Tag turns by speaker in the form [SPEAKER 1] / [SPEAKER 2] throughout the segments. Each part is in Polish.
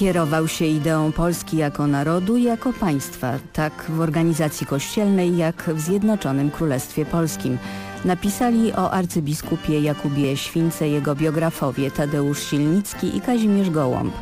[SPEAKER 1] Kierował się ideą Polski jako narodu i jako państwa, tak w organizacji kościelnej, jak w Zjednoczonym Królestwie Polskim. Napisali o arcybiskupie Jakubie Śwince jego biografowie Tadeusz Silnicki i Kazimierz Gołąb.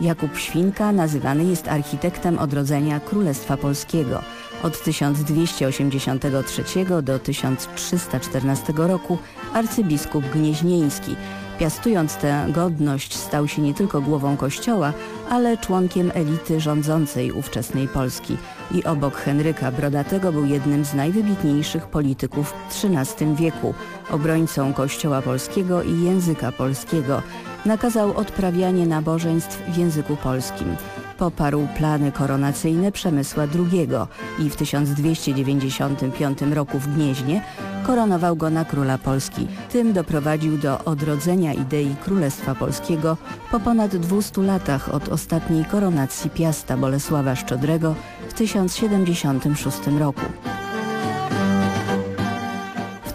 [SPEAKER 1] Jakub Świnka nazywany jest architektem odrodzenia Królestwa Polskiego. Od 1283 do 1314 roku arcybiskup gnieźnieński. Piastując tę godność stał się nie tylko głową kościoła, ale członkiem elity rządzącej ówczesnej Polski i obok Henryka Brodatego był jednym z najwybitniejszych polityków w XIII wieku, obrońcą kościoła polskiego i języka polskiego. Nakazał odprawianie nabożeństw w języku polskim. Poparł plany koronacyjne Przemysła II i w 1295 roku w Gnieźnie koronował go na króla Polski. Tym doprowadził do odrodzenia idei Królestwa Polskiego po ponad 200 latach od ostatniej koronacji Piasta Bolesława Szczodrego w 1076 roku.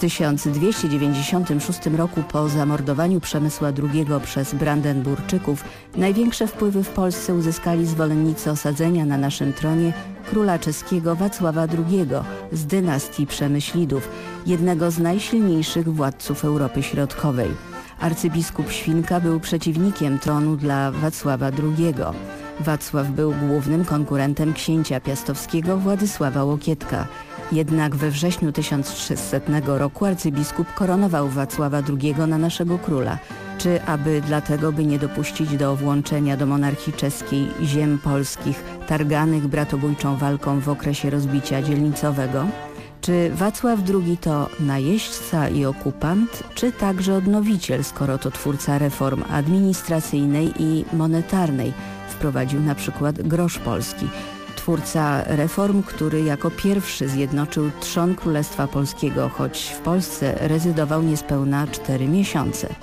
[SPEAKER 1] 1296 roku po zamordowaniu Przemysła II przez Brandenburczyków największe wpływy w Polsce uzyskali zwolennicy osadzenia na naszym tronie króla czeskiego Wacława II z dynastii Przemyślidów, jednego z najsilniejszych władców Europy Środkowej. Arcybiskup Świnka był przeciwnikiem tronu dla Wacława II. Wacław był głównym konkurentem księcia piastowskiego Władysława Łokietka. Jednak we wrześniu 1300 roku arcybiskup koronował Wacława II na naszego króla. Czy aby dlatego, by nie dopuścić do włączenia do monarchii czeskiej ziem polskich targanych bratobójczą walką w okresie rozbicia dzielnicowego? Czy Wacław II to najeźdźca i okupant, czy także odnowiciel, skoro to twórca reform administracyjnej i monetarnej? Wprowadził na przykład grosz polski twórca reform, który jako pierwszy zjednoczył trzon Królestwa Polskiego, choć w Polsce rezydował niespełna cztery miesiące.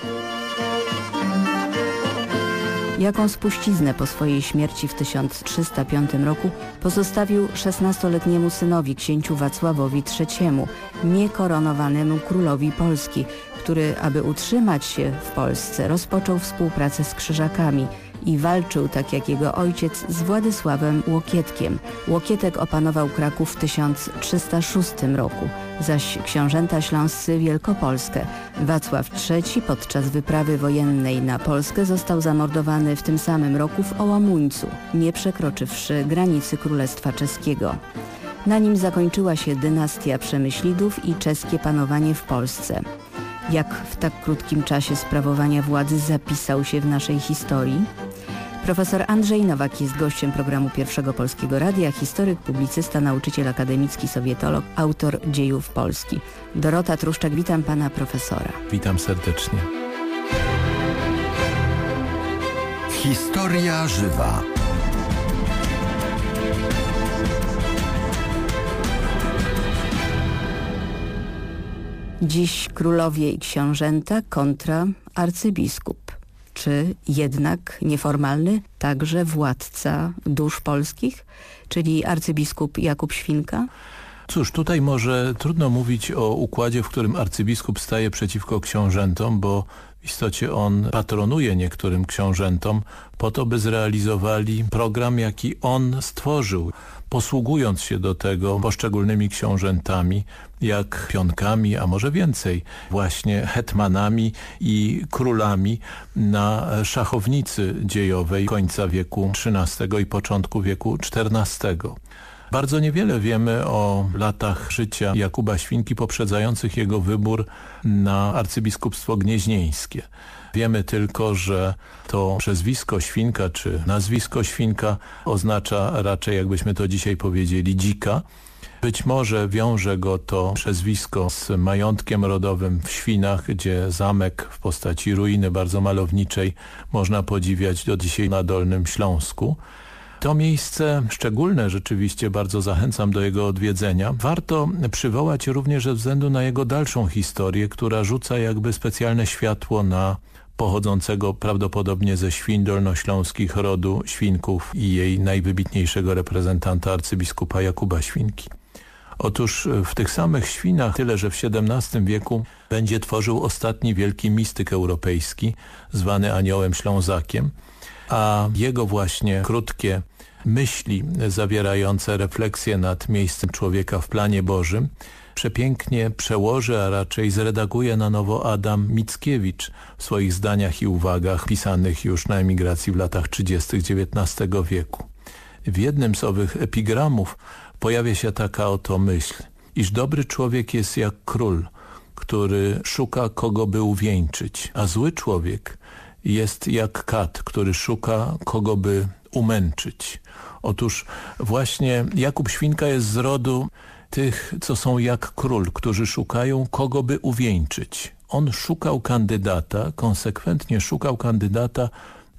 [SPEAKER 1] Jaką spuściznę po swojej śmierci w 1305 roku pozostawił 16-letniemu synowi księciu Wacławowi III, niekoronowanemu królowi Polski, który, aby utrzymać się w Polsce, rozpoczął współpracę z krzyżakami – i walczył tak jak jego ojciec z Władysławem Łokietkiem. Łokietek opanował Kraków w 1306 roku, zaś książęta śląscy Wielkopolskę. Wacław III podczas wyprawy wojennej na Polskę został zamordowany w tym samym roku w Ołamuńcu, nie przekroczywszy granicy Królestwa Czeskiego. Na nim zakończyła się dynastia Przemyślidów i czeskie panowanie w Polsce. Jak w tak krótkim czasie sprawowania władzy zapisał się w naszej historii? Profesor Andrzej Nowak jest gościem programu Pierwszego Polskiego Radia, historyk, publicysta, nauczyciel akademicki, sowietolog, autor dziejów Polski. Dorota Truszczak, witam pana profesora.
[SPEAKER 2] Witam serdecznie.
[SPEAKER 3] Historia żywa.
[SPEAKER 1] Dziś królowie i książęta kontra arcybiskup czy jednak nieformalny także władca dusz polskich, czyli arcybiskup Jakub Świnka?
[SPEAKER 2] Cóż, tutaj może trudno mówić o układzie, w którym arcybiskup staje przeciwko książętom, bo w istocie on patronuje niektórym książętom po to, by zrealizowali program, jaki on stworzył posługując się do tego poszczególnymi książętami, jak pionkami, a może więcej, właśnie hetmanami i królami na szachownicy dziejowej końca wieku XIII i początku wieku XIV. Bardzo niewiele wiemy o latach życia Jakuba Świnki poprzedzających jego wybór na arcybiskupstwo gnieźnieńskie. Wiemy tylko, że to przezwisko Świnka czy nazwisko Świnka oznacza raczej, jakbyśmy to dzisiaj powiedzieli, dzika. Być może wiąże go to przezwisko z majątkiem rodowym w Świnach, gdzie zamek w postaci ruiny bardzo malowniczej można podziwiać do dzisiaj na Dolnym Śląsku. To miejsce szczególne rzeczywiście, bardzo zachęcam do jego odwiedzenia. Warto przywołać również ze względu na jego dalszą historię, która rzuca jakby specjalne światło na pochodzącego prawdopodobnie ze świń dolnośląskich rodu Świnków i jej najwybitniejszego reprezentanta arcybiskupa Jakuba Świnki. Otóż w tych samych Świnach, tyle że w XVII wieku będzie tworzył ostatni wielki mistyk europejski, zwany Aniołem Ślązakiem. A jego właśnie krótkie myśli zawierające refleksje nad miejscem człowieka w planie Bożym przepięknie przełoży, a raczej zredaguje na nowo Adam Mickiewicz w swoich zdaniach i uwagach pisanych już na emigracji w latach 30. XIX wieku. W jednym z owych epigramów pojawia się taka oto myśl, iż dobry człowiek jest jak król, który szuka kogo by uwieńczyć, a zły człowiek jest jak kat, który szuka kogo by umęczyć. Otóż właśnie Jakub Świnka jest z rodu tych, co są jak król, którzy szukają kogo by uwieńczyć. On szukał kandydata, konsekwentnie szukał kandydata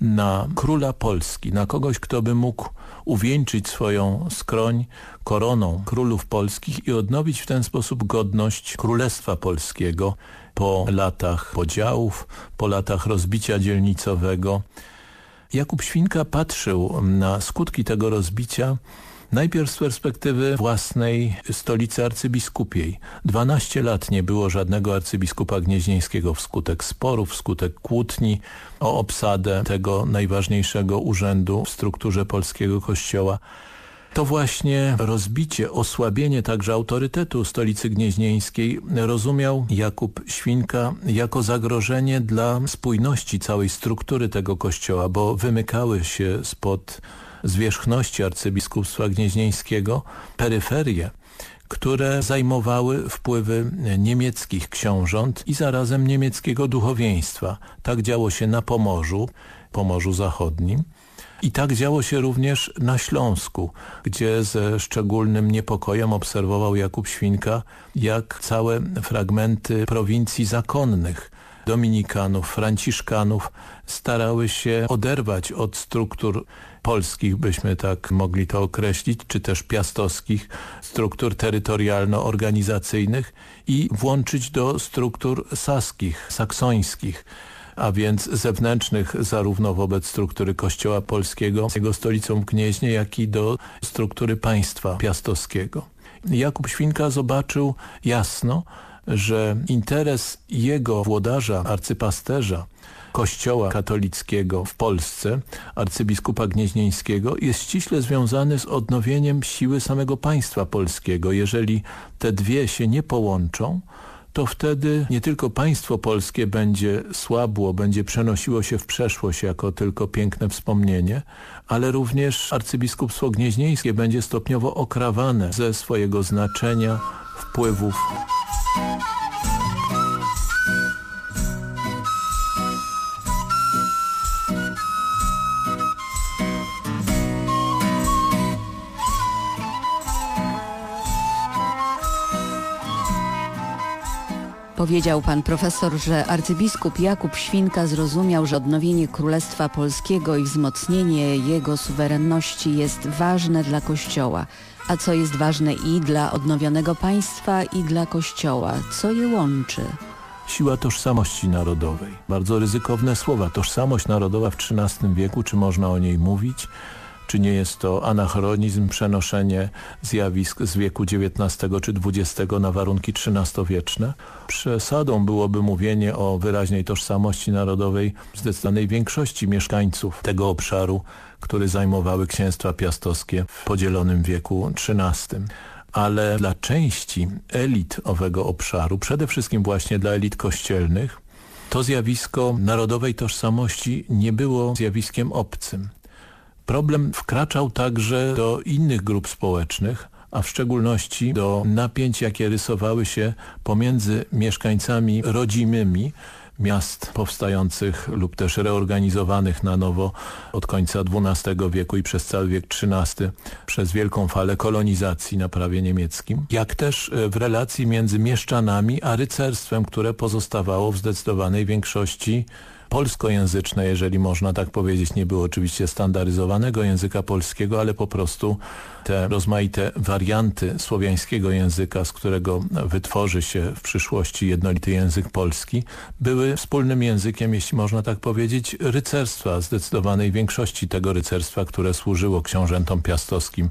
[SPEAKER 2] na króla Polski, na kogoś, kto by mógł uwieńczyć swoją skroń koroną królów polskich i odnowić w ten sposób godność Królestwa Polskiego po latach podziałów, po latach rozbicia dzielnicowego. Jakub Świnka patrzył na skutki tego rozbicia Najpierw z perspektywy własnej stolicy arcybiskupiej. 12 lat nie było żadnego arcybiskupa gnieźnieńskiego wskutek sporów, wskutek kłótni o obsadę tego najważniejszego urzędu w strukturze polskiego kościoła. To właśnie rozbicie, osłabienie także autorytetu stolicy gnieźnieńskiej rozumiał Jakub Świnka jako zagrożenie dla spójności całej struktury tego kościoła, bo wymykały się spod zwierzchności arcybiskupstwa gnieźnieńskiego peryferie, które zajmowały wpływy niemieckich książąt i zarazem niemieckiego duchowieństwa. Tak działo się na Pomorzu, Pomorzu Zachodnim. I tak działo się również na Śląsku, gdzie ze szczególnym niepokojem obserwował Jakub Świnka, jak całe fragmenty prowincji zakonnych. Dominikanów, franciszkanów starały się oderwać od struktur polskich, byśmy tak mogli to określić, czy też piastowskich struktur terytorialno-organizacyjnych i włączyć do struktur saskich, saksońskich a więc zewnętrznych zarówno wobec struktury kościoła polskiego, jego stolicą w Gnieźnie, jak i do struktury państwa piastowskiego. Jakub Świnka zobaczył jasno, że interes jego włodarza, arcypasterza, kościoła katolickiego w Polsce, arcybiskupa gnieźnieńskiego, jest ściśle związany z odnowieniem siły samego państwa polskiego. Jeżeli te dwie się nie połączą, to wtedy nie tylko państwo polskie będzie słabło, będzie przenosiło się w przeszłość jako tylko piękne wspomnienie, ale również arcybiskupstwo gnieźnieńskie będzie stopniowo okrawane ze swojego znaczenia, wpływów
[SPEAKER 1] Powiedział pan profesor, że arcybiskup Jakub Świnka zrozumiał, że odnowienie Królestwa Polskiego i wzmocnienie jego suwerenności jest ważne dla Kościoła. A co jest ważne i dla odnowionego państwa, i dla Kościoła? Co je łączy?
[SPEAKER 2] Siła tożsamości narodowej. Bardzo ryzykowne słowa. Tożsamość narodowa w XIII wieku, czy można o niej mówić? Czy nie jest to anachronizm, przenoszenie zjawisk z wieku XIX czy XX na warunki XIII-wieczne? Przesadą byłoby mówienie o wyraźnej tożsamości narodowej zdecydowanej większości mieszkańców tego obszaru, który zajmowały księstwa piastowskie w podzielonym wieku XIII ale dla części elit owego obszaru, przede wszystkim właśnie dla elit kościelnych, to zjawisko narodowej tożsamości nie było zjawiskiem obcym. Problem wkraczał także do innych grup społecznych, a w szczególności do napięć, jakie rysowały się pomiędzy mieszkańcami rodzimymi miast powstających lub też reorganizowanych na nowo od końca XII wieku i przez cały wiek XIII przez wielką falę kolonizacji na prawie niemieckim, jak też w relacji między mieszczanami a rycerstwem, które pozostawało w zdecydowanej większości polskojęzyczne, jeżeli można tak powiedzieć. Nie było oczywiście standaryzowanego języka polskiego, ale po prostu te rozmaite warianty słowiańskiego języka, z którego wytworzy się w przyszłości jednolity język polski, były wspólnym językiem, jeśli można tak powiedzieć, rycerstwa, zdecydowanej większości tego rycerstwa, które służyło książętom piastowskim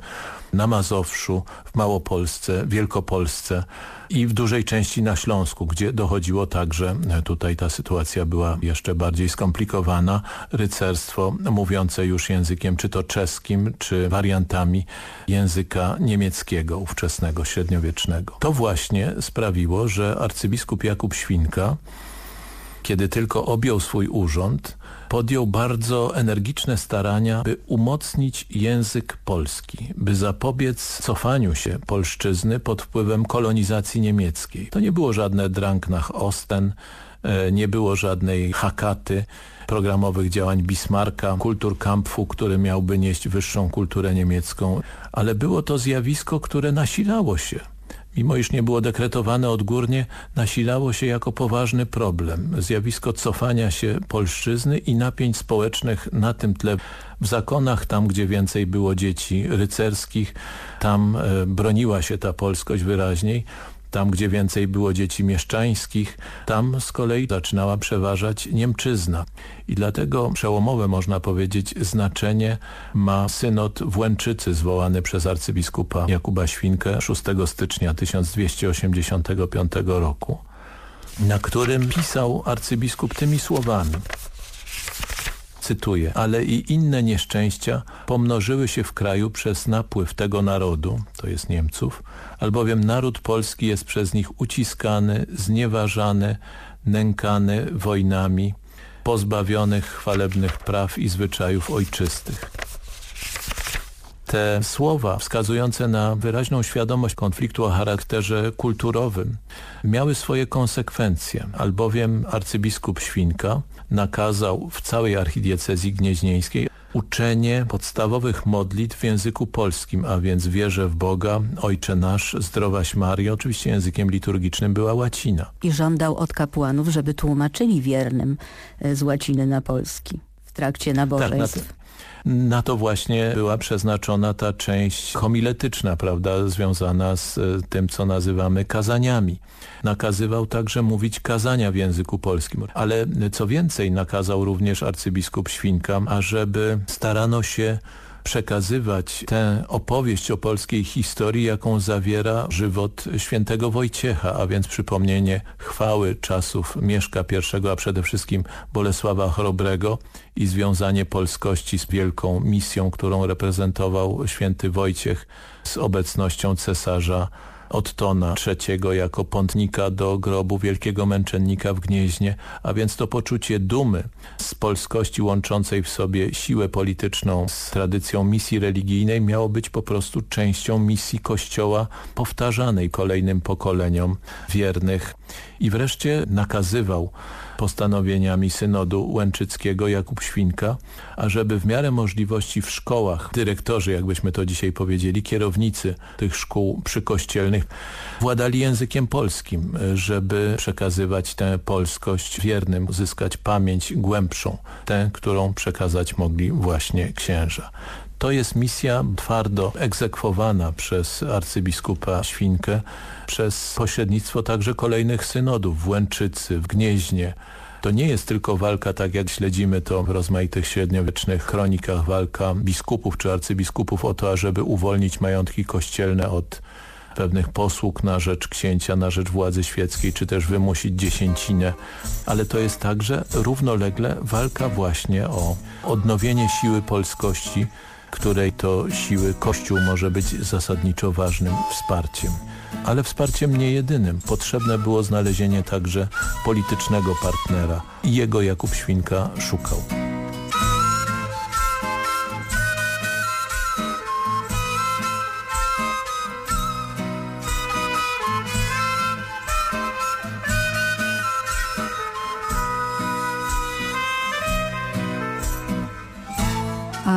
[SPEAKER 2] na Mazowszu, w Małopolsce, Wielkopolsce i w dużej części na Śląsku, gdzie dochodziło także, tutaj ta sytuacja była jeszcze bardziej skomplikowana, rycerstwo mówiące już językiem czy to czeskim, czy wariantami języka niemieckiego, ówczesnego, średniowiecznego. To właśnie sprawiło, że arcybiskup Jakub Świnka kiedy tylko objął swój urząd, podjął bardzo energiczne starania, by umocnić język polski, by zapobiec cofaniu się polszczyzny pod wpływem kolonizacji niemieckiej. To nie było żadne Dranknach Osten, e, nie było żadnej hakaty, programowych działań Bismarcka, Kulturkampfu, który miałby nieść wyższą kulturę niemiecką, ale było to zjawisko, które nasilało się mimo iż nie było dekretowane odgórnie, nasilało się jako poważny problem. Zjawisko cofania się polszczyzny i napięć społecznych na tym tle w zakonach, tam gdzie więcej było dzieci rycerskich, tam e, broniła się ta polskość wyraźniej, tam, gdzie więcej było dzieci mieszczańskich, tam z kolei zaczynała przeważać Niemczyzna. I dlatego przełomowe, można powiedzieć, znaczenie ma synod w Łęczycy zwołany przez arcybiskupa Jakuba Świnkę 6 stycznia 1285 roku, na którym pisał arcybiskup tymi słowami cytuję, ale i inne nieszczęścia pomnożyły się w kraju przez napływ tego narodu, to jest Niemców, albowiem naród polski jest przez nich uciskany, znieważany, nękany wojnami, pozbawionych chwalebnych praw i zwyczajów ojczystych. Te słowa wskazujące na wyraźną świadomość konfliktu o charakterze kulturowym miały swoje konsekwencje, albowiem arcybiskup Świnka nakazał w całej archidiecezji gnieźnieńskiej uczenie podstawowych modlitw w języku polskim, a więc wierzę w Boga, Ojcze Nasz, Zdrowaś Maria, oczywiście językiem liturgicznym była łacina.
[SPEAKER 1] I żądał od kapłanów, żeby tłumaczyli wiernym e, z łaciny na polski w trakcie nabożeństw. Tak,
[SPEAKER 2] na to właśnie była przeznaczona ta część homiletyczna, prawda, związana z e, tym, co nazywamy kazaniami. Nakazywał także mówić kazania w języku polskim, ale co więcej nakazał również arcybiskup Świnka, ażeby starano się przekazywać tę opowieść o polskiej historii, jaką zawiera żywot świętego Wojciecha, a więc przypomnienie chwały czasów Mieszka I, a przede wszystkim Bolesława Chrobrego i związanie polskości z wielką misją, którą reprezentował święty Wojciech z obecnością cesarza Ottona III jako pątnika do grobu wielkiego męczennika w Gnieźnie, a więc to poczucie dumy z polskości łączącej w sobie siłę polityczną z tradycją misji religijnej miało być po prostu częścią misji Kościoła powtarzanej kolejnym pokoleniom wiernych i wreszcie nakazywał postanowieniami synodu łęczyckiego Jakub Świnka, ażeby w miarę możliwości w szkołach dyrektorzy, jakbyśmy to dzisiaj powiedzieli, kierownicy tych szkół przykościelnych władali językiem polskim, żeby przekazywać tę polskość wiernym, uzyskać pamięć głębszą, tę, którą przekazać mogli właśnie księża. To jest misja twardo egzekwowana przez arcybiskupa Świnkę, przez pośrednictwo także kolejnych synodów w Łęczycy, w Gnieźnie. To nie jest tylko walka, tak jak śledzimy to w rozmaitych średniowiecznych kronikach, walka biskupów czy arcybiskupów o to, ażeby uwolnić majątki kościelne od pewnych posług na rzecz księcia, na rzecz władzy świeckiej, czy też wymusić dziesięcinę, ale to jest także równolegle walka właśnie o odnowienie siły polskości, której to siły Kościół może być zasadniczo ważnym wsparciem. Ale wsparciem nie jedynym. Potrzebne było znalezienie także politycznego partnera i jego Jakub Świnka szukał.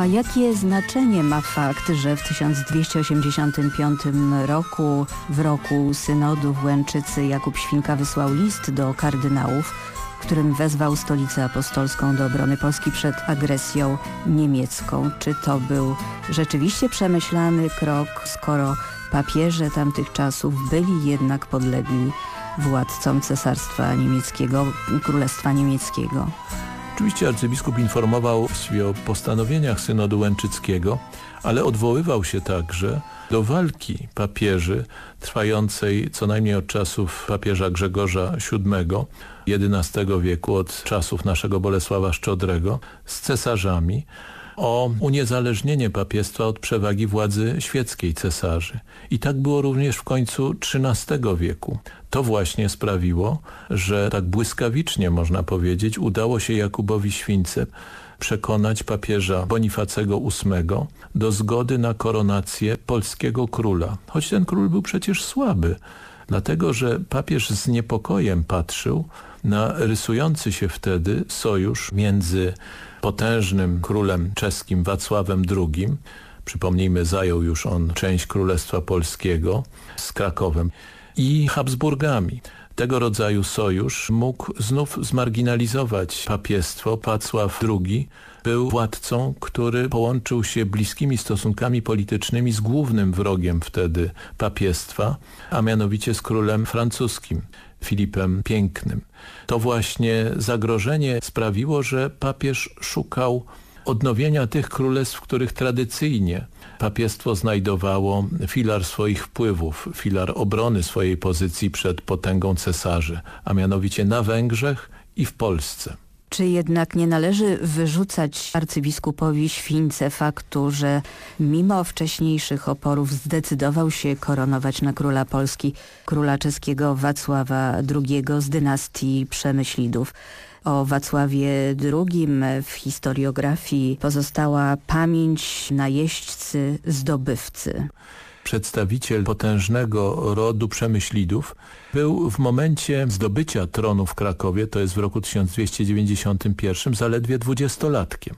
[SPEAKER 1] A jakie znaczenie ma fakt, że w 1285 roku, w roku synodu w Łęczycy, Jakub Świnka wysłał list do kardynałów, którym wezwał stolicę apostolską do obrony Polski przed agresją niemiecką. Czy to był rzeczywiście przemyślany krok, skoro papieże tamtych czasów byli jednak podlegli władcom cesarstwa niemieckiego, królestwa niemieckiego?
[SPEAKER 2] Oczywiście arcybiskup informował o postanowieniach synodu łęczyckiego, ale odwoływał się także do walki papieży trwającej co najmniej od czasów papieża Grzegorza VII XI wieku, od czasów naszego Bolesława Szczodrego z cesarzami o uniezależnienie papiestwa od przewagi władzy świeckiej cesarzy. I tak było również w końcu XIII wieku. To właśnie sprawiło, że tak błyskawicznie, można powiedzieć, udało się Jakubowi Świńce przekonać papieża Bonifacego VIII do zgody na koronację polskiego króla. Choć ten król był przecież słaby, dlatego że papież z niepokojem patrzył na rysujący się wtedy sojusz między potężnym królem czeskim Wacławem II, przypomnijmy zajął już on część Królestwa Polskiego z Krakowem, i Habsburgami. Tego rodzaju sojusz mógł znów zmarginalizować papiestwo. Wacław II był władcą, który połączył się bliskimi stosunkami politycznymi z głównym wrogiem wtedy papiestwa, a mianowicie z królem francuskim. Filipem Pięknym. To właśnie zagrożenie sprawiło, że papież szukał odnowienia tych królestw, w których tradycyjnie papiestwo znajdowało filar swoich wpływów, filar obrony swojej pozycji przed potęgą cesarzy, a mianowicie na Węgrzech i w Polsce.
[SPEAKER 1] Czy jednak nie należy wyrzucać arcybiskupowi Świńce faktu, że mimo wcześniejszych oporów zdecydował się koronować na króla Polski króla czeskiego Wacława II z dynastii Przemyślidów? O Wacławie II w historiografii pozostała pamięć najeźdźcy zdobywcy
[SPEAKER 2] przedstawiciel potężnego rodu Przemyślidów, był w momencie zdobycia tronu w Krakowie, to jest w roku 1291, zaledwie dwudziestolatkiem.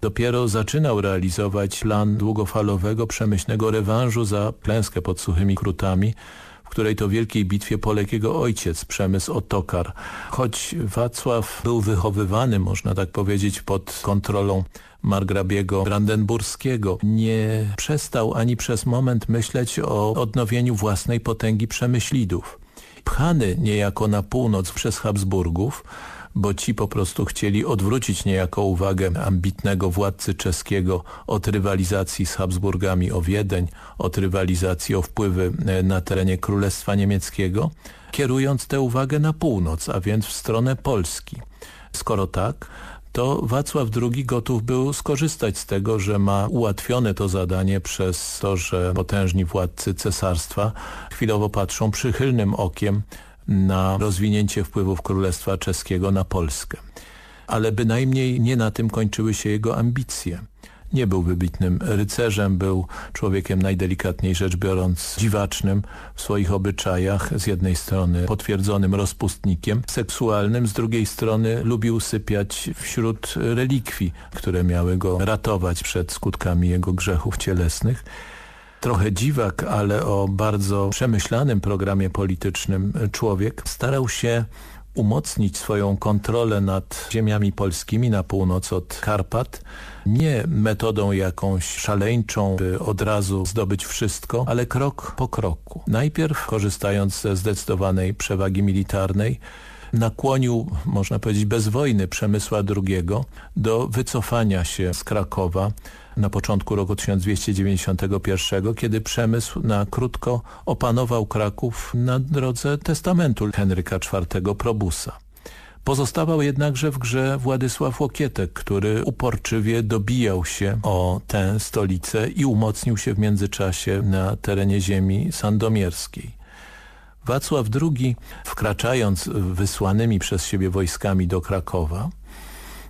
[SPEAKER 2] Dopiero zaczynał realizować plan długofalowego, przemyślnego rewanżu za klęskę pod Suchymi Krutami, której to wielkiej bitwie poległ jego ojciec, Przemysł Otokar. Choć Wacław był wychowywany, można tak powiedzieć, pod kontrolą margrabiego brandenburskiego. Nie przestał ani przez moment myśleć o odnowieniu własnej potęgi przemyślidów. Pchany niejako na północ przez Habsburgów, bo ci po prostu chcieli odwrócić niejako uwagę ambitnego władcy czeskiego od rywalizacji z Habsburgami o Wiedeń, od rywalizacji o wpływy e, na terenie Królestwa Niemieckiego, kierując tę uwagę na północ, a więc w stronę Polski. Skoro tak, to Wacław II gotów był skorzystać z tego, że ma ułatwione to zadanie przez to, że potężni władcy cesarstwa chwilowo patrzą przychylnym okiem na rozwinięcie wpływów Królestwa Czeskiego na Polskę. Ale bynajmniej nie na tym kończyły się jego ambicje. Nie był wybitnym rycerzem, był człowiekiem najdelikatniej rzecz biorąc dziwacznym w swoich obyczajach. Z jednej strony potwierdzonym rozpustnikiem seksualnym, z drugiej strony lubił sypiać wśród relikwii, które miały go ratować przed skutkami jego grzechów cielesnych trochę dziwak, ale o bardzo przemyślanym programie politycznym człowiek, starał się umocnić swoją kontrolę nad ziemiami polskimi na północ od Karpat, nie metodą jakąś szaleńczą, by od razu zdobyć wszystko, ale krok po kroku. Najpierw korzystając ze zdecydowanej przewagi militarnej, nakłonił, można powiedzieć, bez wojny Przemysła II do wycofania się z Krakowa na początku roku 1291, kiedy Przemysł na krótko opanował Kraków na drodze testamentu Henryka IV Probusa. Pozostawał jednakże w grze Władysław Łokietek, który uporczywie dobijał się o tę stolicę i umocnił się w międzyczasie na terenie ziemi sandomierskiej. Wacław II, wkraczając wysłanymi przez siebie wojskami do Krakowa,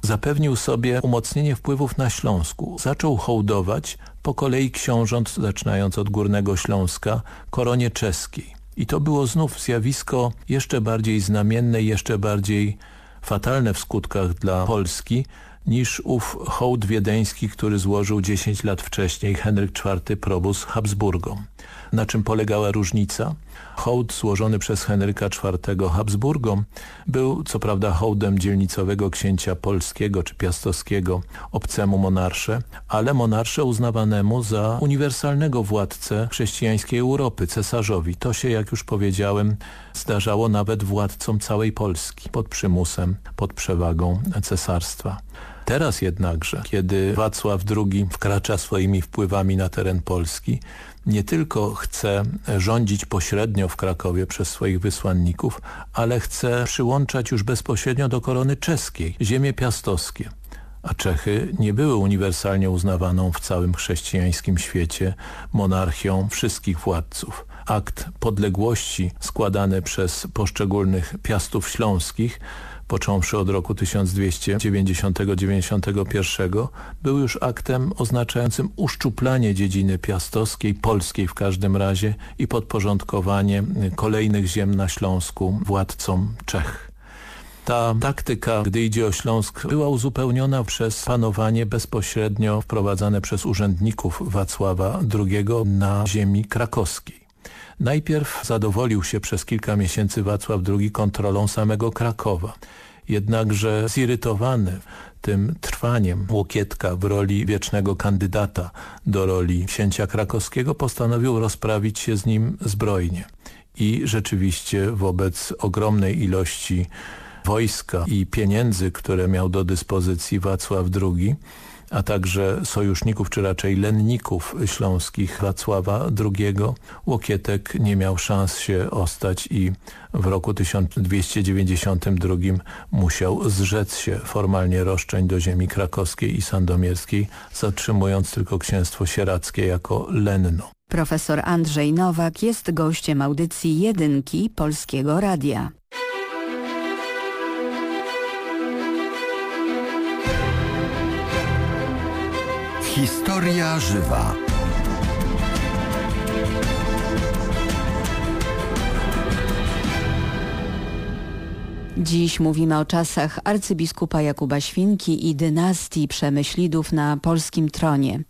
[SPEAKER 2] zapewnił sobie umocnienie wpływów na Śląsku. Zaczął hołdować po kolei książąt, zaczynając od Górnego Śląska, koronie czeskiej. I to było znów zjawisko jeszcze bardziej znamienne jeszcze bardziej fatalne w skutkach dla Polski niż ów hołd wiedeński, który złożył 10 lat wcześniej Henryk IV probus Habsburgom. Na czym polegała różnica? Hołd złożony przez Henryka IV Habsburgom był co prawda hołdem dzielnicowego księcia polskiego czy piastowskiego obcemu monarsze, ale monarsze uznawanemu za uniwersalnego władcę chrześcijańskiej Europy, cesarzowi. To się, jak już powiedziałem, zdarzało nawet władcom całej Polski pod przymusem, pod przewagą cesarstwa. Teraz jednakże, kiedy Wacław II wkracza swoimi wpływami na teren Polski, nie tylko chce rządzić pośrednio w Krakowie przez swoich wysłanników, ale chce przyłączać już bezpośrednio do korony czeskiej ziemie piastowskie. A Czechy nie były uniwersalnie uznawaną w całym chrześcijańskim świecie monarchią wszystkich władców. Akt podległości składany przez poszczególnych piastów śląskich począwszy od roku 1290-91, był już aktem oznaczającym uszczuplanie dziedziny piastowskiej, polskiej w każdym razie i podporządkowanie kolejnych ziem na Śląsku władcom Czech. Ta taktyka, gdy idzie o Śląsk, była uzupełniona przez panowanie bezpośrednio wprowadzane przez urzędników Wacława II na ziemi krakowskiej. Najpierw zadowolił się przez kilka miesięcy Wacław II kontrolą samego Krakowa. Jednakże zirytowany tym trwaniem Łokietka w roli wiecznego kandydata do roli księcia krakowskiego postanowił rozprawić się z nim zbrojnie. I rzeczywiście wobec ogromnej ilości wojska i pieniędzy, które miał do dyspozycji Wacław II, a także sojuszników, czy raczej lenników śląskich Wacława II, Łokietek nie miał szans się ostać i w roku 1292 musiał zrzec się formalnie roszczeń do ziemi krakowskiej i sandomierskiej, zatrzymując tylko księstwo sierackie jako lenno.
[SPEAKER 1] Profesor Andrzej Nowak jest gościem audycji Jedynki Polskiego Radia.
[SPEAKER 3] Historia żywa.
[SPEAKER 1] Dziś mówimy o czasach arcybiskupa Jakuba Świnki i dynastii Przemyślidów na polskim tronie.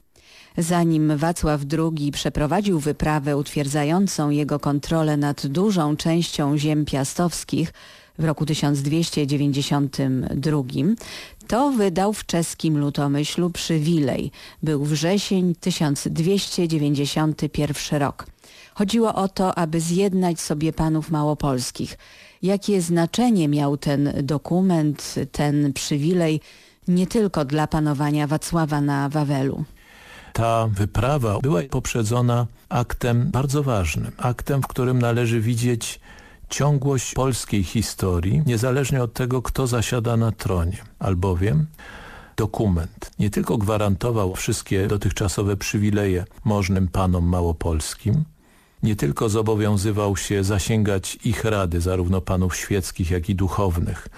[SPEAKER 1] Zanim Wacław II przeprowadził wyprawę utwierdzającą jego kontrolę nad dużą częścią ziem piastowskich w roku 1292, to wydał w czeskim Lutomyślu przywilej. Był wrzesień 1291 rok. Chodziło o to, aby zjednać sobie panów małopolskich. Jakie znaczenie miał ten dokument, ten przywilej nie tylko dla panowania Wacława na Wawelu?
[SPEAKER 2] Ta wyprawa była poprzedzona aktem bardzo ważnym, aktem, w którym należy widzieć ciągłość polskiej historii, niezależnie od tego, kto zasiada na tronie. Albowiem dokument nie tylko gwarantował wszystkie dotychczasowe przywileje możnym panom małopolskim, nie tylko zobowiązywał się zasięgać ich rady, zarówno panów świeckich, jak i duchownych,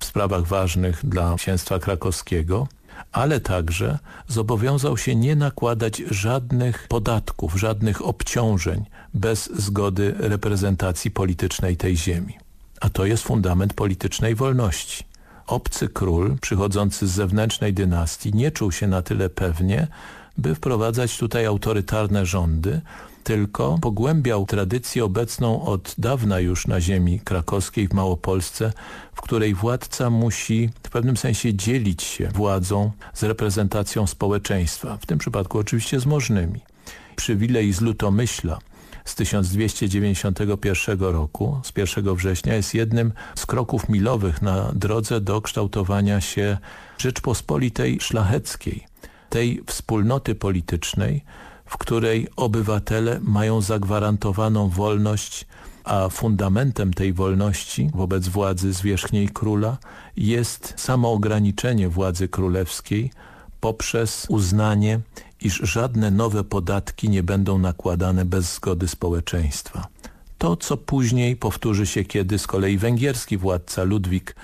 [SPEAKER 2] w sprawach ważnych dla księstwa krakowskiego, ale także zobowiązał się nie nakładać żadnych podatków, żadnych obciążeń bez zgody reprezentacji politycznej tej ziemi. A to jest fundament politycznej wolności. Obcy król, przychodzący z zewnętrznej dynastii, nie czuł się na tyle pewnie, by wprowadzać tutaj autorytarne rządy, tylko pogłębiał tradycję obecną od dawna już na ziemi krakowskiej w Małopolsce, w której władca musi w pewnym sensie dzielić się władzą z reprezentacją społeczeństwa, w tym przypadku oczywiście z możnymi. Przywilej z Lutomyśla z 1291 roku, z 1 września, jest jednym z kroków milowych na drodze do kształtowania się Rzeczpospolitej Szlacheckiej, tej wspólnoty politycznej, w której obywatele mają zagwarantowaną wolność, a fundamentem tej wolności wobec władzy zwierzchniej króla jest samoograniczenie władzy królewskiej poprzez uznanie, iż żadne nowe podatki nie będą nakładane bez zgody społeczeństwa. To, co później powtórzy się, kiedy z kolei węgierski władca Ludwik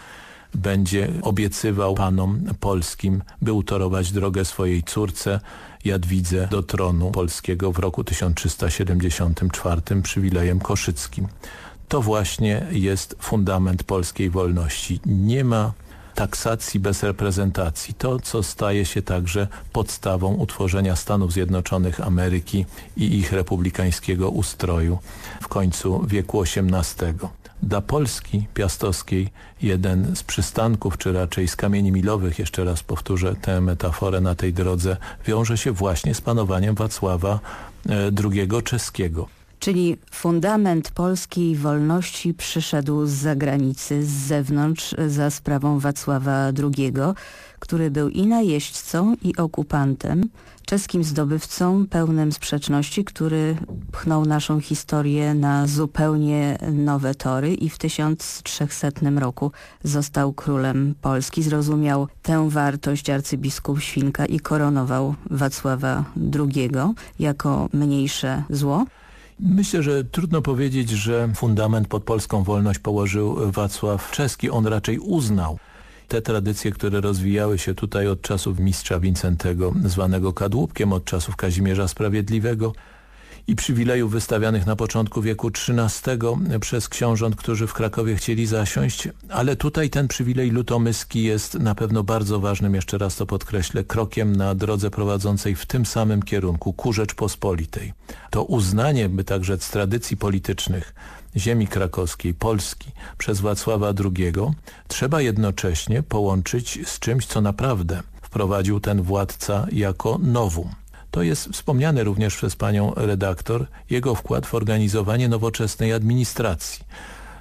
[SPEAKER 2] będzie obiecywał panom polskim, by utorować drogę swojej córce Jadwidze do tronu polskiego w roku 1374 przywilejem koszyckim. To właśnie jest fundament polskiej wolności. Nie ma taksacji bez reprezentacji. To, co staje się także podstawą utworzenia Stanów Zjednoczonych Ameryki i ich republikańskiego ustroju w końcu wieku XVIII. Dla Polski piastowskiej jeden z przystanków, czy raczej z kamieni milowych, jeszcze raz powtórzę tę metaforę na tej drodze, wiąże się właśnie z panowaniem Wacława e, II czeskiego.
[SPEAKER 1] Czyli fundament polskiej wolności przyszedł z zagranicy, z zewnątrz za sprawą Wacława II, który był i najeźdźcą i okupantem, czeskim zdobywcą pełnym sprzeczności, który pchnął naszą historię na zupełnie nowe tory i w 1300 roku został królem Polski. Zrozumiał tę wartość arcybiskup Świnka i koronował Wacława II jako mniejsze zło.
[SPEAKER 2] Myślę, że trudno powiedzieć, że fundament pod polską wolność położył Wacław Czeski. On raczej uznał te tradycje, które rozwijały się tutaj od czasów mistrza Wincentego, zwanego Kadłubkiem, od czasów Kazimierza Sprawiedliwego, i przywilejów wystawianych na początku wieku XIII przez książąt, którzy w Krakowie chcieli zasiąść, ale tutaj ten przywilej lutomyski jest na pewno bardzo ważnym, jeszcze raz to podkreślę, krokiem na drodze prowadzącej w tym samym kierunku ku Rzeczpospolitej. To uznanie, by także z tradycji politycznych ziemi krakowskiej, Polski przez Wacława II trzeba jednocześnie połączyć z czymś, co naprawdę wprowadził ten władca jako nowum. To jest wspomniane również przez panią redaktor, jego wkład w organizowanie nowoczesnej administracji.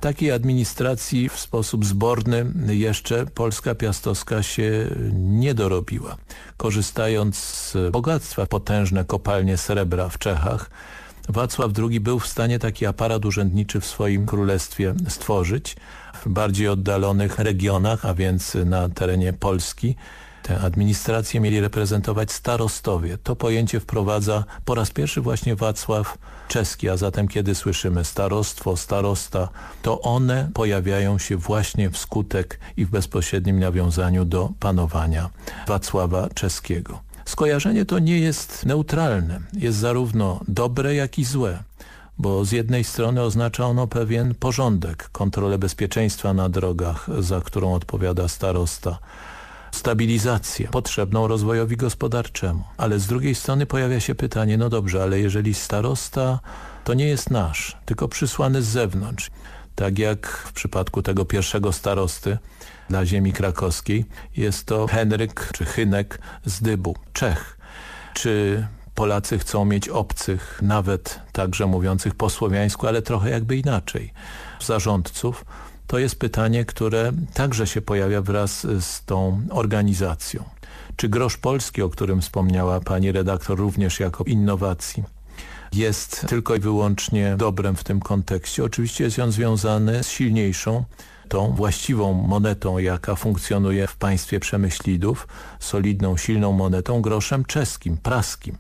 [SPEAKER 2] Takiej administracji w sposób zborny jeszcze Polska Piastowska się nie dorobiła. Korzystając z bogactwa potężne kopalnie srebra w Czechach, Wacław II był w stanie taki aparat urzędniczy w swoim królestwie stworzyć w bardziej oddalonych regionach, a więc na terenie Polski Tę administrację mieli reprezentować starostowie. To pojęcie wprowadza po raz pierwszy właśnie Wacław Czeski, a zatem kiedy słyszymy starostwo, starosta, to one pojawiają się właśnie wskutek i w bezpośrednim nawiązaniu do panowania Wacława Czeskiego. Skojarzenie to nie jest neutralne, jest zarówno dobre, jak i złe bo z jednej strony oznacza ono pewien porządek, kontrolę bezpieczeństwa na drogach, za którą odpowiada starosta, stabilizację potrzebną rozwojowi gospodarczemu. Ale z drugiej strony pojawia się pytanie, no dobrze, ale jeżeli starosta to nie jest nasz, tylko przysłany z zewnątrz, tak jak w przypadku tego pierwszego starosty dla ziemi krakowskiej, jest to Henryk czy Hynek z Dybu, Czech. Czy Polacy chcą mieć obcych, nawet także mówiących po słowiańsku, ale trochę jakby inaczej, zarządców, to jest pytanie, które także się pojawia wraz z tą organizacją. Czy grosz polski, o którym wspomniała pani redaktor, również jako innowacji, jest tylko i wyłącznie dobrem w tym kontekście? Oczywiście jest on związany z silniejszą, tą właściwą monetą, jaka funkcjonuje w państwie Przemyślidów, solidną, silną monetą, groszem czeskim, praskim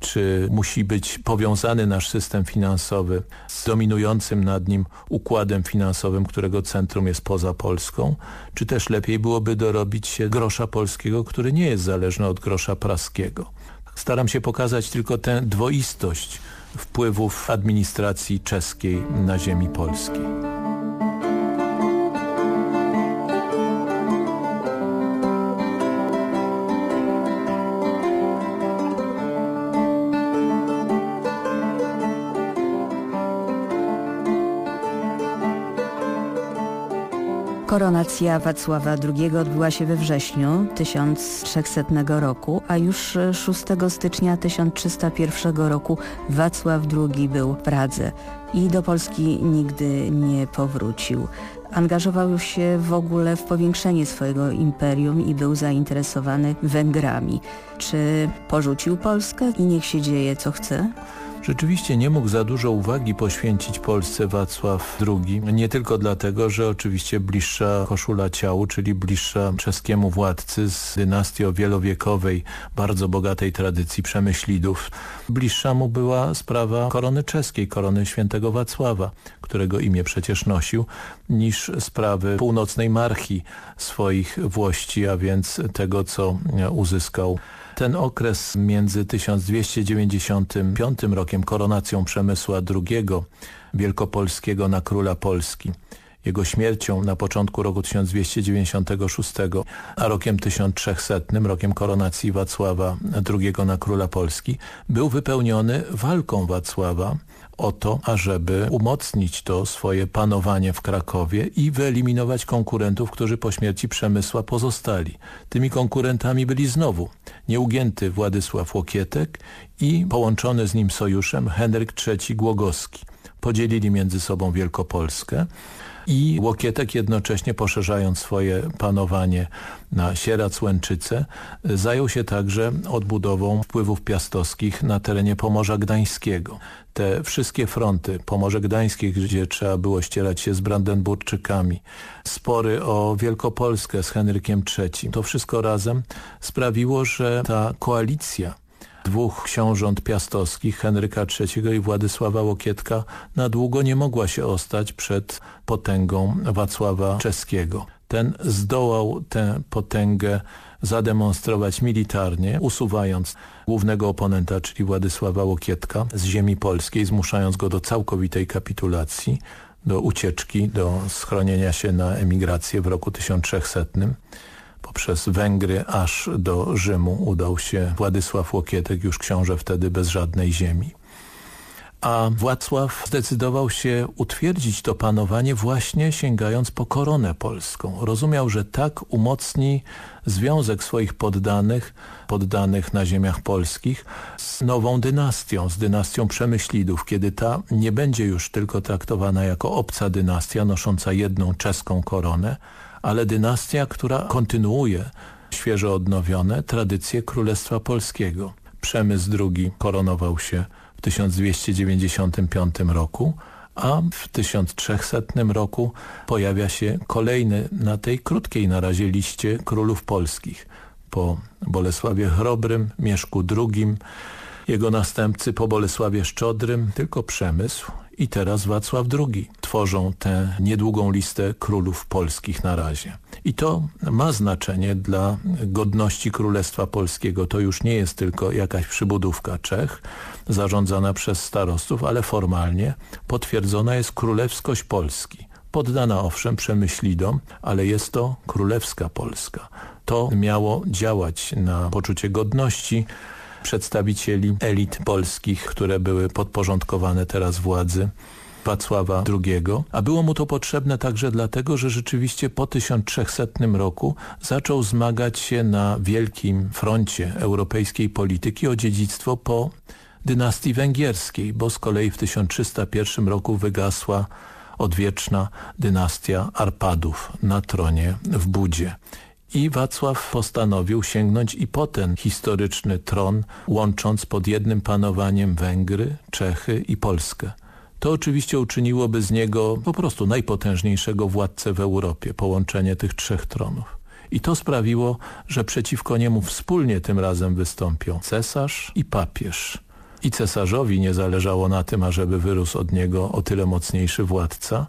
[SPEAKER 2] czy musi być powiązany nasz system finansowy z dominującym nad nim układem finansowym, którego centrum jest poza Polską, czy też lepiej byłoby dorobić się grosza polskiego, który nie jest zależny od grosza praskiego. Staram się pokazać tylko tę dwoistość wpływów administracji czeskiej na ziemi polskiej.
[SPEAKER 1] Koronacja Wacława II odbyła się we wrześniu 1300 roku, a już 6 stycznia 1301 roku Wacław II był w Pradze i do Polski nigdy nie powrócił. Angażował się w ogóle w powiększenie swojego imperium i był zainteresowany Węgrami. Czy porzucił Polskę i niech się dzieje co chce?
[SPEAKER 2] Rzeczywiście nie mógł za dużo uwagi poświęcić Polsce Wacław II. Nie tylko dlatego, że oczywiście bliższa koszula ciału, czyli bliższa czeskiemu władcy z dynastii o wielowiekowej, bardzo bogatej tradycji Przemyślidów. Bliższa mu była sprawa korony czeskiej, korony świętego Wacława, którego imię przecież nosił, niż sprawy północnej marchi swoich włości, a więc tego, co uzyskał ten okres między 1295 rokiem koronacją Przemysła II Wielkopolskiego na króla Polski jego śmiercią na początku roku 1296, a rokiem 1300, rokiem koronacji Wacława II na króla Polski, był wypełniony walką Wacława o to, ażeby umocnić to swoje panowanie w Krakowie i wyeliminować konkurentów, którzy po śmierci Przemysła pozostali. Tymi konkurentami byli znowu nieugięty Władysław Łokietek i połączony z nim sojuszem Henryk III Głogowski. Podzielili między sobą Wielkopolskę i Łokietek jednocześnie poszerzając swoje panowanie na Sierac Łęczyce zajął się także odbudową wpływów piastowskich na terenie Pomorza Gdańskiego. Te wszystkie fronty, Pomorze Gdańskie, gdzie trzeba było ścierać się z Brandenburczykami, spory o Wielkopolskę z Henrykiem III, to wszystko razem sprawiło, że ta koalicja dwóch książąt piastowskich, Henryka III i Władysława Łokietka, na długo nie mogła się ostać przed potęgą Wacława Czeskiego. Ten zdołał tę potęgę zademonstrować militarnie, usuwając głównego oponenta, czyli Władysława Łokietka z ziemi polskiej, zmuszając go do całkowitej kapitulacji, do ucieczki, do schronienia się na emigrację w roku 1300 poprzez Węgry aż do Rzymu udał się Władysław Łokietek, już książę wtedy bez żadnej ziemi. A Władysław zdecydował się utwierdzić to panowanie właśnie sięgając po koronę polską. Rozumiał, że tak umocni związek swoich poddanych, poddanych na ziemiach polskich z nową dynastią, z dynastią Przemyślidów, kiedy ta nie będzie już tylko traktowana jako obca dynastia nosząca jedną czeską koronę, ale dynastia, która kontynuuje świeżo odnowione tradycje Królestwa Polskiego. Przemysł II koronował się w 1295 roku, a w 1300 roku pojawia się kolejny na tej krótkiej na razie liście królów polskich. Po Bolesławie Chrobrym, Mieszku II, jego następcy po Bolesławie Szczodrym, tylko Przemysł i teraz Wacław II tworzą tę niedługą listę królów polskich na razie. I to ma znaczenie dla godności Królestwa Polskiego. To już nie jest tylko jakaś przybudówka Czech zarządzana przez starostów, ale formalnie potwierdzona jest królewskość Polski. Poddana owszem przemyślidom, ale jest to królewska Polska. To miało działać na poczucie godności przedstawicieli elit polskich, które były podporządkowane teraz władzy Wacława II, a było mu to potrzebne także dlatego, że rzeczywiście po 1300 roku zaczął zmagać się na wielkim froncie europejskiej polityki o dziedzictwo po dynastii węgierskiej, bo z kolei w 1301 roku wygasła odwieczna dynastia Arpadów na tronie w Budzie. I Wacław postanowił sięgnąć i po ten historyczny tron, łącząc pod jednym panowaniem Węgry, Czechy i Polskę. To oczywiście uczyniłoby z niego po prostu najpotężniejszego władcę w Europie, połączenie tych trzech tronów. I to sprawiło, że przeciwko niemu wspólnie tym razem wystąpią cesarz i papież. I cesarzowi nie zależało na tym, ażeby wyrósł od niego o tyle mocniejszy władca.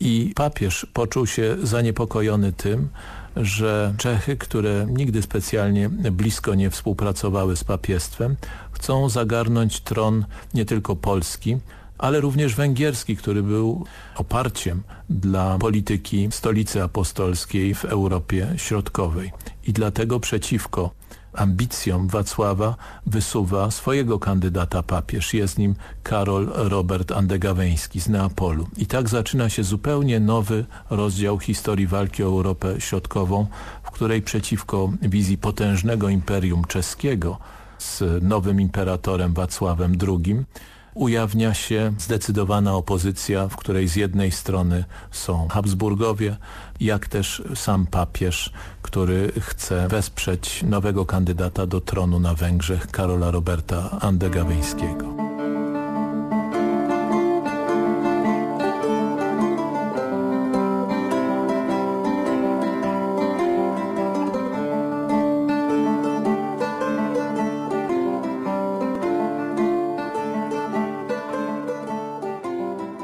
[SPEAKER 2] I papież poczuł się zaniepokojony tym, że Czechy, które nigdy specjalnie blisko nie współpracowały z papiestwem, chcą zagarnąć tron nie tylko Polski, ale również węgierski, który był oparciem dla polityki stolicy apostolskiej w Europie Środkowej. I dlatego przeciwko ambicjom Wacława wysuwa swojego kandydata papież. Jest nim Karol Robert Andegaweński z Neapolu. I tak zaczyna się zupełnie nowy rozdział historii walki o Europę Środkową, w której przeciwko wizji potężnego imperium czeskiego z nowym imperatorem Wacławem II ujawnia się zdecydowana opozycja, w której z jednej strony są Habsburgowie, jak też sam papież, który chce wesprzeć nowego kandydata do tronu na Węgrzech, Karola Roberta Andegaweńskiego.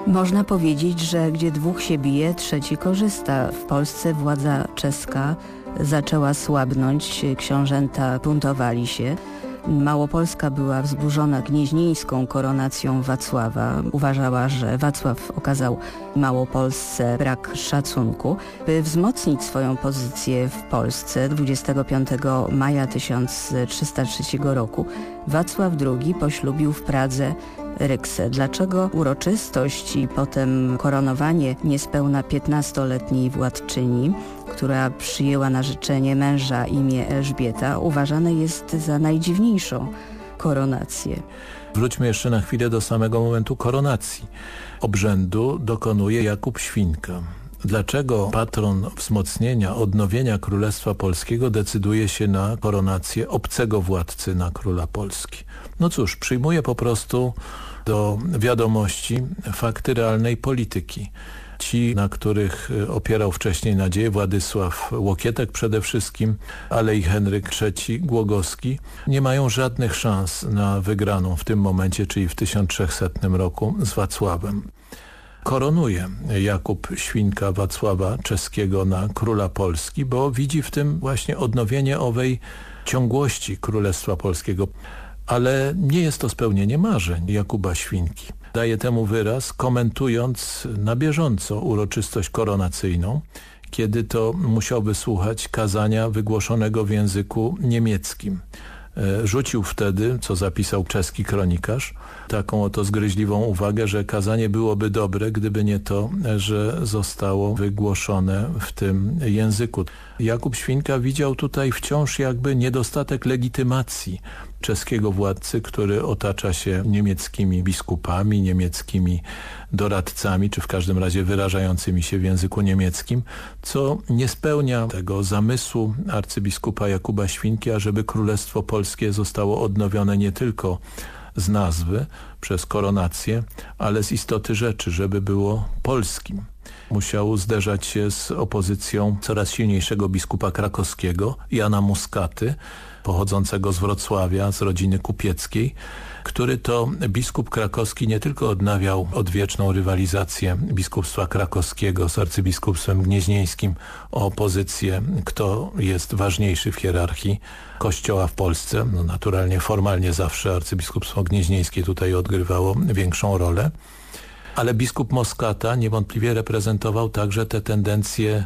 [SPEAKER 1] Można powiedzieć, że gdzie dwóch się bije, trzeci korzysta. W Polsce władza czeska zaczęła słabnąć, książęta buntowali się. Małopolska była wzburzona gnieźnieńską koronacją Wacława. Uważała, że Wacław okazał Małopolsce brak szacunku. By wzmocnić swoją pozycję w Polsce 25 maja 1303 roku Wacław II poślubił w Pradze Ryksę. Dlaczego uroczystość i potem koronowanie niespełna 15-letniej władczyni, która przyjęła na życzenie męża imię Elżbieta, uważane jest za najdziwniejszą koronację?
[SPEAKER 2] Wróćmy jeszcze na chwilę do samego momentu koronacji. Obrzędu dokonuje Jakub Świnka. Dlaczego patron wzmocnienia, odnowienia Królestwa Polskiego decyduje się na koronację obcego władcy na króla Polski? No cóż, przyjmuje po prostu do wiadomości fakty realnej polityki. Ci, na których opierał wcześniej nadzieję, Władysław Łokietek przede wszystkim, ale i Henryk III Głogowski, nie mają żadnych szans na wygraną w tym momencie, czyli w 1300 roku z Wacławem koronuje Jakub Świnka Wacława Czeskiego na króla Polski, bo widzi w tym właśnie odnowienie owej ciągłości Królestwa Polskiego. Ale nie jest to spełnienie marzeń Jakuba Świnki. Daje temu wyraz komentując na bieżąco uroczystość koronacyjną, kiedy to musiał wysłuchać kazania wygłoszonego w języku niemieckim. E, rzucił wtedy, co zapisał czeski kronikarz, taką oto zgryźliwą uwagę, że kazanie byłoby dobre, gdyby nie to, że zostało wygłoszone w tym języku. Jakub Świnka widział tutaj wciąż jakby niedostatek legitymacji czeskiego władcy, który otacza się niemieckimi biskupami, niemieckimi doradcami, czy w każdym razie wyrażającymi się w języku niemieckim, co nie spełnia tego zamysłu arcybiskupa Jakuba Świnki, ażeby Królestwo Polskie zostało odnowione nie tylko z nazwy przez koronację, ale z istoty rzeczy, żeby było polskim. Musiał zderzać się z opozycją coraz silniejszego biskupa krakowskiego, Jana Muskaty, pochodzącego z Wrocławia, z rodziny kupieckiej, który to biskup krakowski nie tylko odnawiał odwieczną rywalizację biskupstwa krakowskiego z arcybiskupstwem gnieźnieńskim o pozycję, kto jest ważniejszy w hierarchii kościoła w Polsce. No naturalnie, formalnie zawsze arcybiskupstwo gnieźnieńskie tutaj odgrywało większą rolę. Ale biskup Moskata niewątpliwie reprezentował także te tendencje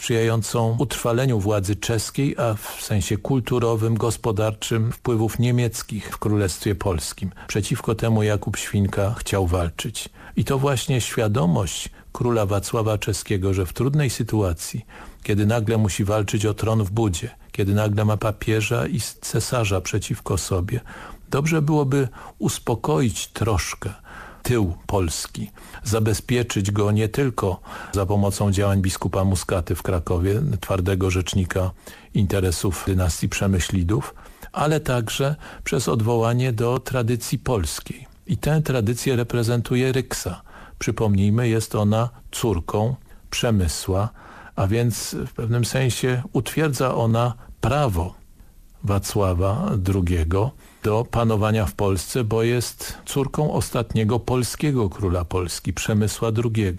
[SPEAKER 2] sprzyjającą utrwaleniu władzy czeskiej, a w sensie kulturowym, gospodarczym wpływów niemieckich w Królestwie Polskim. Przeciwko temu Jakub Świnka chciał walczyć. I to właśnie świadomość króla Wacława Czeskiego, że w trudnej sytuacji, kiedy nagle musi walczyć o tron w Budzie, kiedy nagle ma papieża i cesarza przeciwko sobie, dobrze byłoby uspokoić troszkę tył Polski, zabezpieczyć go nie tylko za pomocą działań biskupa Muskaty w Krakowie, twardego rzecznika interesów dynastii Przemyślidów, ale także przez odwołanie do tradycji polskiej. I tę tradycję reprezentuje Ryksa. Przypomnijmy, jest ona córką Przemysła, a więc w pewnym sensie utwierdza ona prawo Wacława II do panowania w Polsce, bo jest córką ostatniego polskiego króla Polski, Przemysła II.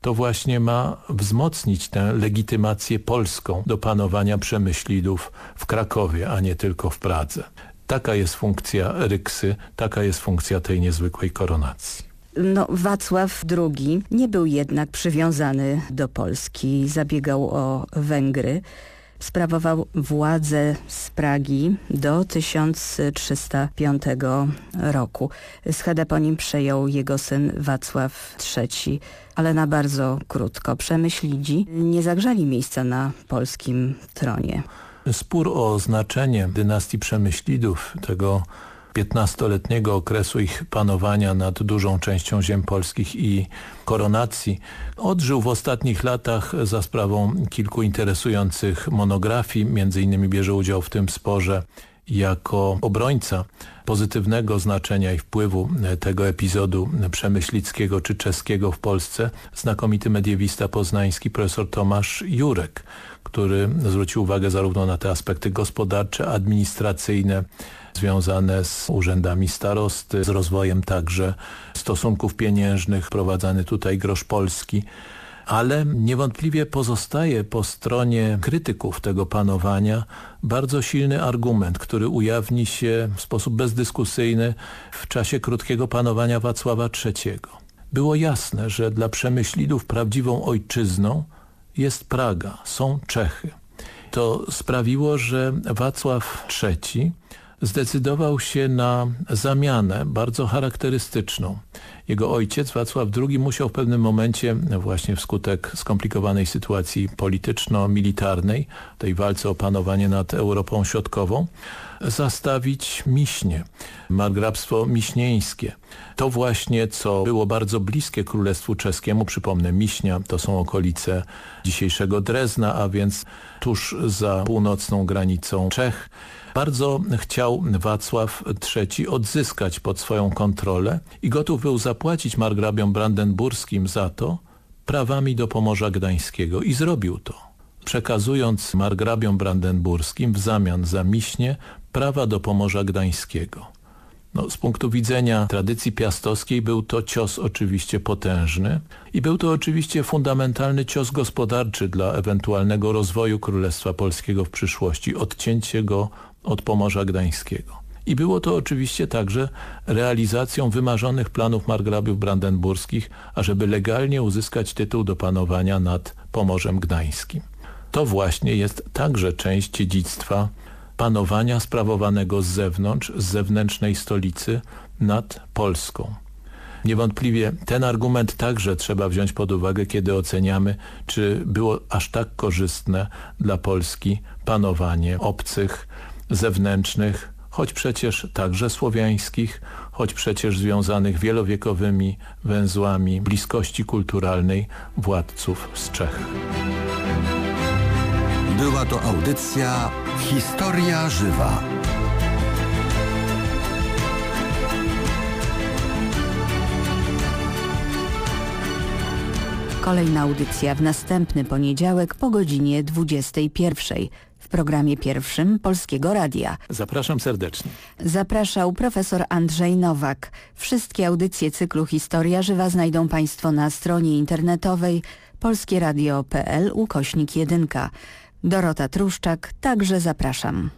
[SPEAKER 2] To właśnie ma wzmocnić tę legitymację polską do panowania Przemyślidów w Krakowie, a nie tylko w Pradze. Taka jest funkcja Ryksy, taka jest funkcja tej niezwykłej koronacji.
[SPEAKER 1] No, Wacław II nie był jednak przywiązany do Polski, zabiegał o Węgry sprawował władzę z Pragi do 1305 roku. Schedę po nim przejął jego syn Wacław III, ale na bardzo krótko. Przemyślidzi nie zagrzali miejsca na polskim tronie.
[SPEAKER 2] Spór o znaczenie dynastii Przemyślidów, tego 15-letniego okresu ich panowania nad dużą częścią ziem polskich i koronacji odżył w ostatnich latach za sprawą kilku interesujących monografii. Między innymi bierze udział w tym sporze jako obrońca pozytywnego znaczenia i wpływu tego epizodu przemyślickiego czy czeskiego w Polsce znakomity mediewista poznański profesor Tomasz Jurek, który zwrócił uwagę zarówno na te aspekty gospodarcze, administracyjne, związane z urzędami starosty, z rozwojem także stosunków pieniężnych, wprowadzany tutaj grosz polski, ale niewątpliwie pozostaje po stronie krytyków tego panowania bardzo silny argument, który ujawni się w sposób bezdyskusyjny w czasie krótkiego panowania Wacława III. Było jasne, że dla przemyślidów prawdziwą ojczyzną jest Praga, są Czechy. To sprawiło, że Wacław III zdecydował się na zamianę bardzo charakterystyczną. Jego ojciec Wacław II musiał w pewnym momencie właśnie wskutek skomplikowanej sytuacji polityczno-militarnej, tej walce o panowanie nad Europą Środkową, zastawić Miśnie, margrabstwo miśnieńskie. To właśnie, co było bardzo bliskie Królestwu Czeskiemu, przypomnę, Miśnia to są okolice dzisiejszego Drezna, a więc tuż za północną granicą Czech, bardzo chciał Wacław III odzyskać pod swoją kontrolę i gotów był zapłacić margrabiom brandenburskim za to prawami do Pomorza Gdańskiego i zrobił to, przekazując margrabiom brandenburskim w zamian za Miśnie prawa do Pomorza Gdańskiego. No, z punktu widzenia tradycji piastowskiej był to cios oczywiście potężny i był to oczywiście fundamentalny cios gospodarczy dla ewentualnego rozwoju Królestwa Polskiego w przyszłości, odcięcie go od Pomorza Gdańskiego. I było to oczywiście także realizacją wymarzonych planów margrabiów brandenburskich, ażeby legalnie uzyskać tytuł do panowania nad Pomorzem Gdańskim. To właśnie jest także część dziedzictwa panowania sprawowanego z zewnątrz, z zewnętrznej stolicy nad Polską. Niewątpliwie ten argument także trzeba wziąć pod uwagę, kiedy oceniamy, czy było aż tak korzystne dla Polski panowanie obcych, zewnętrznych, choć przecież także słowiańskich, choć przecież związanych wielowiekowymi węzłami bliskości kulturalnej władców z Czech.
[SPEAKER 3] Była to audycja Historia Żywa.
[SPEAKER 1] Kolejna audycja w następny poniedziałek po godzinie 21 w programie pierwszym Polskiego Radia.
[SPEAKER 2] Zapraszam serdecznie.
[SPEAKER 1] Zapraszał profesor Andrzej Nowak. Wszystkie audycje cyklu Historia Żywa znajdą Państwo na stronie internetowej polskieradio.pl ukośnik 1. Dorota Truszczak, także zapraszam.